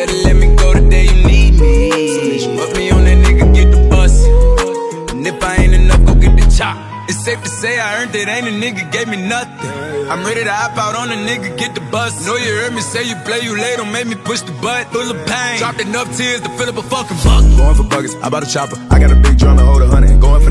better let me go the day you need me. Put me on that nigga, get the bus. And if I ain't enough, go get the chop. It's safe to say I earned it, ain't a nigga gave me nothing. I'm ready to hop out on a nigga, get the bus. Know you heard me say you play, you late, don't make me push the butt. Full of pain, dropped enough tears to fill up a fucking bucket. Going for buckets, I bought a chopper. I got a big drum to hold a hundred. Going for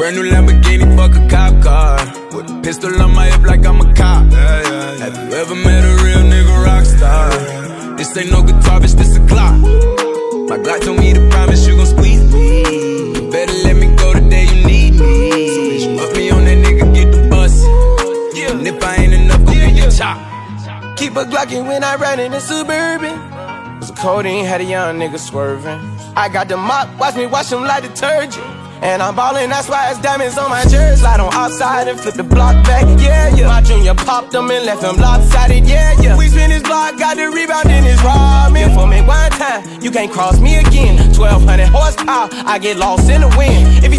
Brand new Lamborghini, fuck a cop car. With a pistol on my hip like I'm a cop. Have you ever met a real nigga rock star? This ain't no guitar, bitch, this a Glock. My Glock told me to promise you gon' squeeze me. You better let me go the day you need me. So bitch, put me on that nigga, get the bus. And if I ain't enough, go get your chop. Keep a Glockin' when I ride in the Suburban. Cause the codeine had a young nigga swerving. I got the mop, watch me wash him like detergent. And I'm ballin', that's why it's diamonds on my jersey. Slide on outside and flip the block back, yeah, yeah. My junior popped them and left him lopsided, yeah, yeah. We spin his block, got the rebound in his ramen. For me one time, you can't cross me again. 1200 horsepower, I get lost in the wind. If he